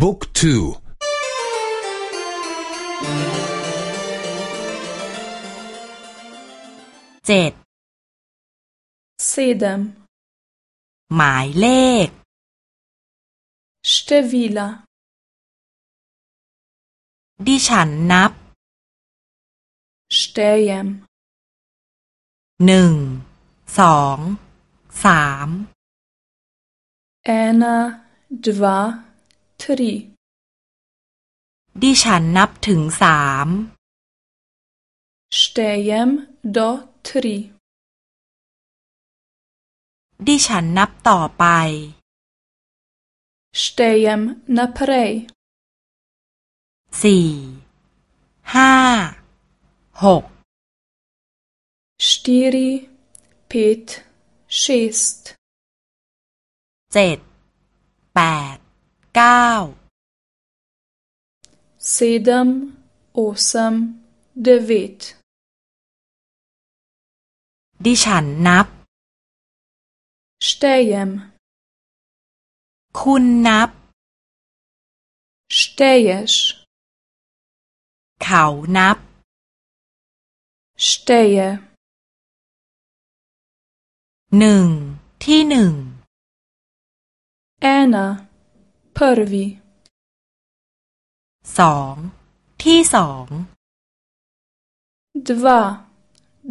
บุ๊กทูเจ็ด sedem หมายเลข števila ดิฉันนับ štejem หนึ่งสองสาม ena dva tri ดิฉันนับถึงสาม štejem do tri ดิฉันนับต่อไป štejem naprej สี่ห้าหก štiri pet šest เจ็ดแปด เก้า sedem osem devet ดิฉันนับ štejem คุณนับ šteješ เขานับ šteje หนึ่งที่หนึ่ง ena prvi สองที่สอง dva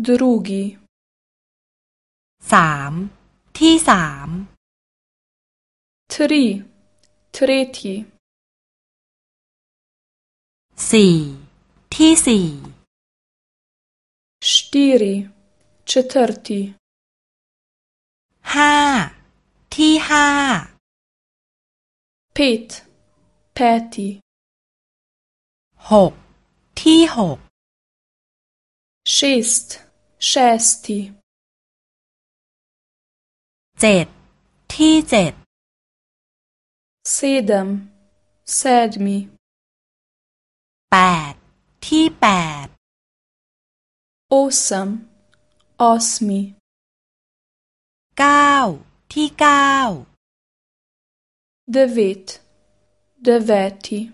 drugi สามที่สาม tri tretji สี่ที่สี่ štiri četrti ห้า ที่ห้า pet peti หกที่หก šest šesti เจ็ดที่เจ็ด sedem sedmi แปดที่แปด osem osmi เก้าที่เก้า devet deveti